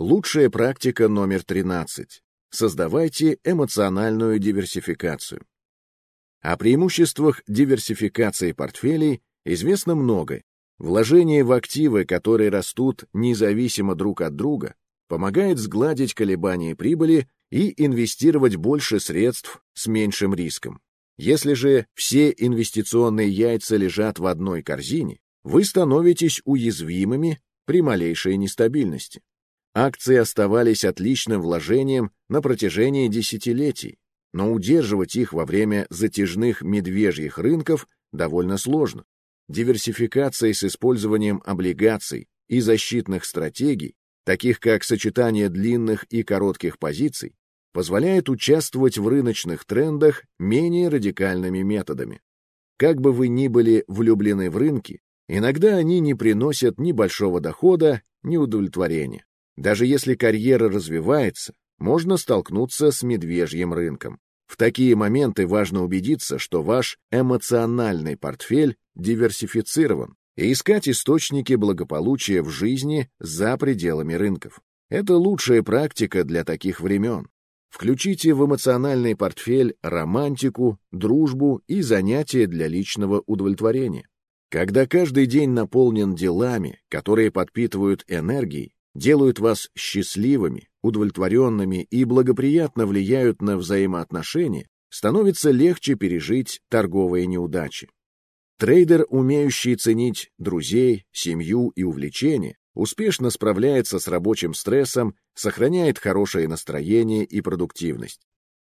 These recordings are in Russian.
Лучшая практика номер 13. Создавайте эмоциональную диверсификацию. О преимуществах диверсификации портфелей известно много. Вложение в активы, которые растут независимо друг от друга, помогает сгладить колебания прибыли и инвестировать больше средств с меньшим риском. Если же все инвестиционные яйца лежат в одной корзине, вы становитесь уязвимыми при малейшей нестабильности. Акции оставались отличным вложением на протяжении десятилетий, но удерживать их во время затяжных медвежьих рынков довольно сложно. Диверсификация с использованием облигаций и защитных стратегий, таких как сочетание длинных и коротких позиций, позволяет участвовать в рыночных трендах менее радикальными методами. Как бы вы ни были влюблены в рынки, иногда они не приносят ни большого дохода, ни удовлетворения. Даже если карьера развивается, можно столкнуться с медвежьим рынком. В такие моменты важно убедиться, что ваш эмоциональный портфель диверсифицирован и искать источники благополучия в жизни за пределами рынков. Это лучшая практика для таких времен. Включите в эмоциональный портфель романтику, дружбу и занятия для личного удовлетворения. Когда каждый день наполнен делами, которые подпитывают энергией, делают вас счастливыми, удовлетворенными и благоприятно влияют на взаимоотношения, становится легче пережить торговые неудачи. Трейдер, умеющий ценить друзей, семью и увлечения, успешно справляется с рабочим стрессом, сохраняет хорошее настроение и продуктивность.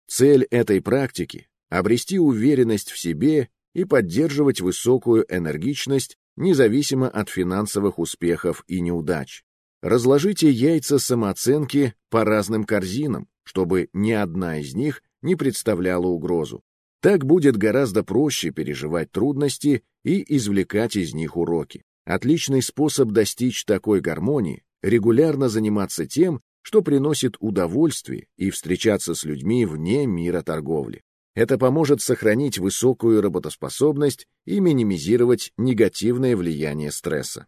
Цель этой практики — обрести уверенность в себе и поддерживать высокую энергичность независимо от финансовых успехов и неудач. Разложите яйца самооценки по разным корзинам, чтобы ни одна из них не представляла угрозу. Так будет гораздо проще переживать трудности и извлекать из них уроки. Отличный способ достичь такой гармонии — регулярно заниматься тем, что приносит удовольствие и встречаться с людьми вне мира торговли. Это поможет сохранить высокую работоспособность и минимизировать негативное влияние стресса.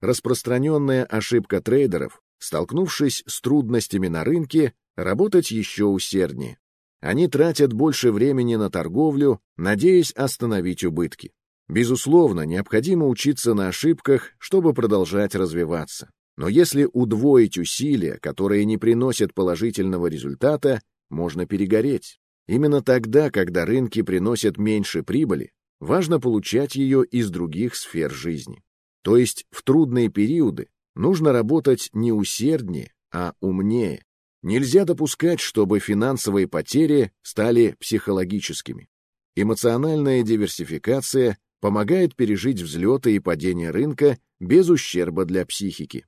Распространенная ошибка трейдеров, столкнувшись с трудностями на рынке, работать еще усерднее. Они тратят больше времени на торговлю, надеясь остановить убытки. Безусловно, необходимо учиться на ошибках, чтобы продолжать развиваться. Но если удвоить усилия, которые не приносят положительного результата, можно перегореть. Именно тогда, когда рынки приносят меньше прибыли, важно получать ее из других сфер жизни. То есть в трудные периоды нужно работать не усерднее, а умнее. Нельзя допускать, чтобы финансовые потери стали психологическими. Эмоциональная диверсификация помогает пережить взлеты и падения рынка без ущерба для психики.